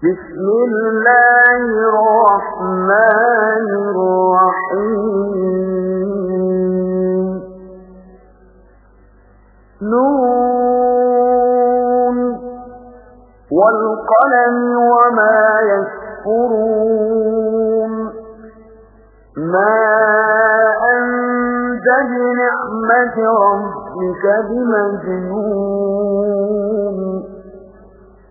بسم الله الرحمن الرحيم. نون. والقلم وما يسفرون ما أنت بنعمة ربك بمجنون.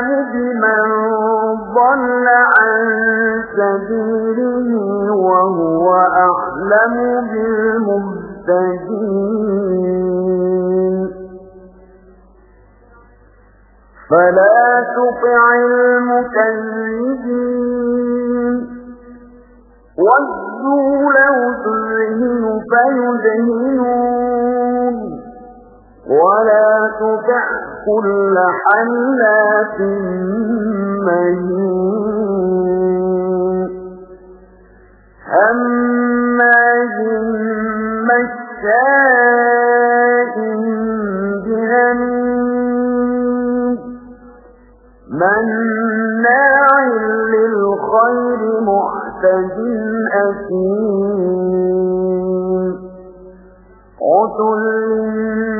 أعلم بمن ضل عن سبيله وهو أعلم بالمهتدين. فلا تطع المكذبين. وَدُّوا لَوْ تُدْهِنُ فَيُدْهِنُونَ وَلَا تُطِعْ كُلَّ حَلَّافٍ مَّهِينٍ هَمَّازٍ مَّشَّاءٍ بِنَمِيمٍ مَّنَّاعٍ لِّلْخَيْرِ مُعْتَدٍ أَثِيمٍ عُتُلٍّ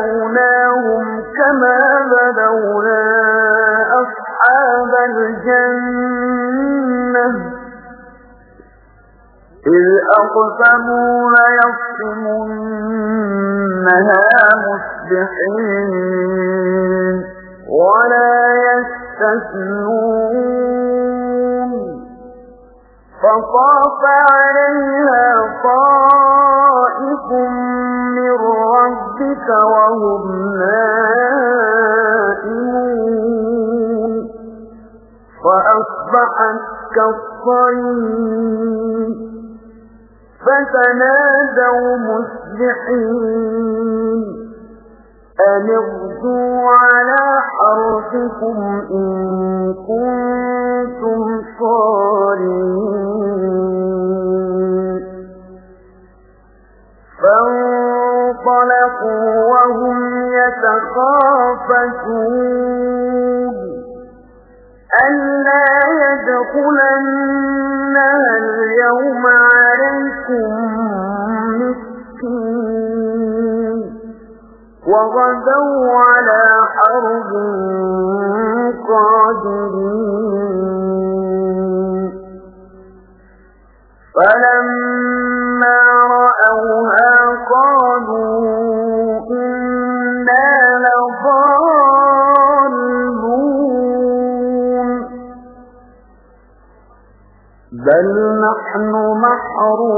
بَلَوْنَاهُمْ كَمَا بَلَوْنَا أَصْحَابَ الْجَنَّةِ إِذْ أَقْسَمُوا لَيَصْرِمُنَّهَا مُصْبِحِينَ وَلَا يَسْتَثْنُونَ فَطَافَ عَلَيْهَا طَائِفٌ رَّبِّكَ وَهُمْ نَائِمُونَ. فَأَصْبَحَتْ كَالصَّرِيمِ فَتَنَادَوْا مُصْبِحِينَ. أَنِ اغْدُوا عَلَىٰ حَرْثِكُمْ إِن كُنتُمْ يَدْخُلَنَّهَا الْيَوْمَ عَلَيْكُم مِّسْكِينٌ وَغَدَوْا عَلَىٰ حَرْدٍ قَادِرِينَ فَلَمَّا بَلْ نَحْنُ مَحْرُومُونَ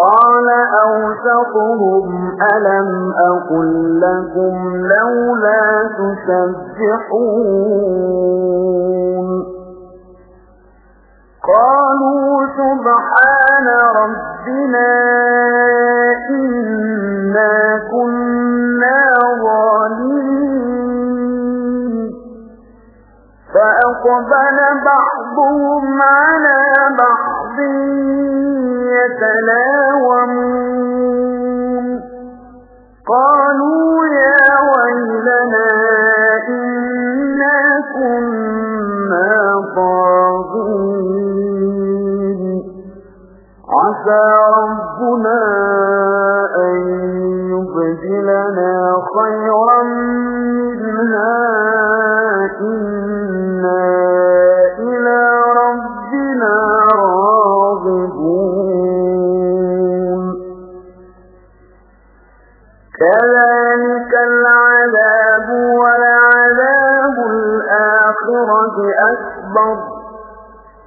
قَالَ أَوْسَطُهُمْ أَلَمْ أَقُل لَّكُمْ لَوْلَا تُسَبِّحُونَ قَالُوا سُبْحَانَ رَبِّنَا فَأَقْبَلَ بَعْضُهُمْ عَلَىٰ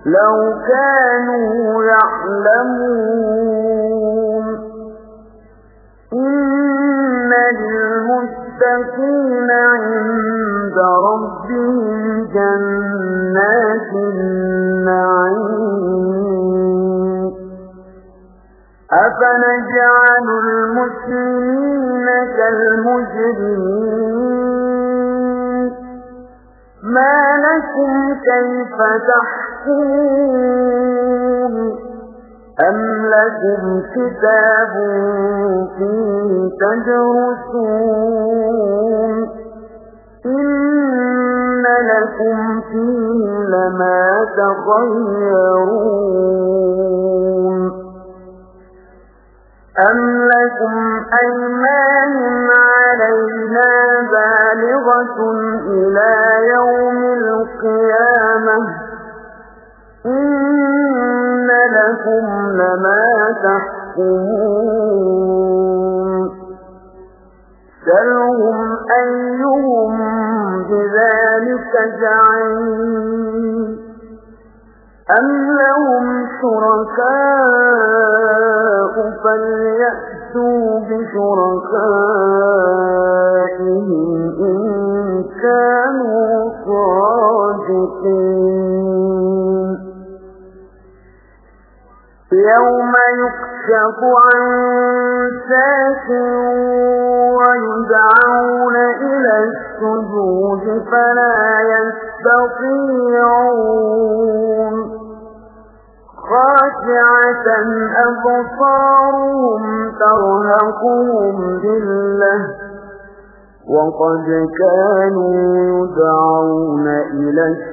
لو كانوا يعلمون. إن للمتقين عند ربهم جنات النعيم. أفنجعل المسلمين كالمجرمين؟ ما لكم كيف تحكمون؟ أم لكم كتاب فيه تدرسون؟ إن لكم فيه لما تخيرون. أم لكم أيمان علينا بالغة إلى يوم القيامة؟ لكم لما تحكمون سلهم أيهم بذلك زعيم أم لهم شركاء فليأتوا بشركائهم إن كانوا صادقين يوم يكشف عن ساس ويدعون إلى السجود فلا يستطيعون. خاشعة أبصارهم ترهقهم ذلة. وقد كانوا يدعون إلى السجود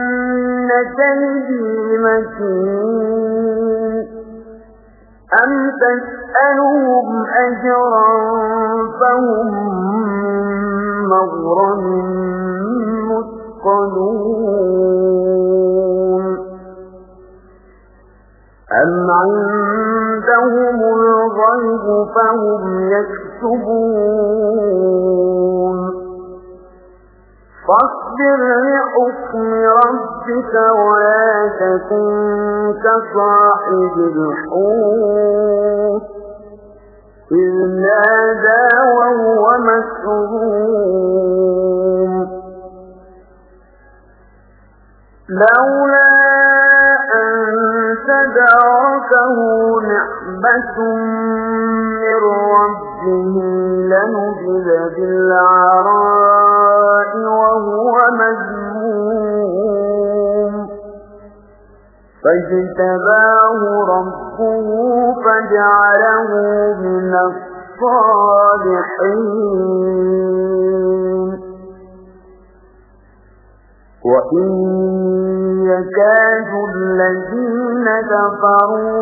أم تسألهم أجرا فهم مغرم مثقلون؟ أم عندهم الغيب فهم يكتبون؟ فاصبر لحكم ربك ولا تكن كصاحب الحوت. إذ نادى وهو مسروم لولا أن تداركه نعمة من ربه لنجد بالعراء وهو مذموم فاجتباه ربه فجعله من الصالحين. وإن يكاد الذين كفروا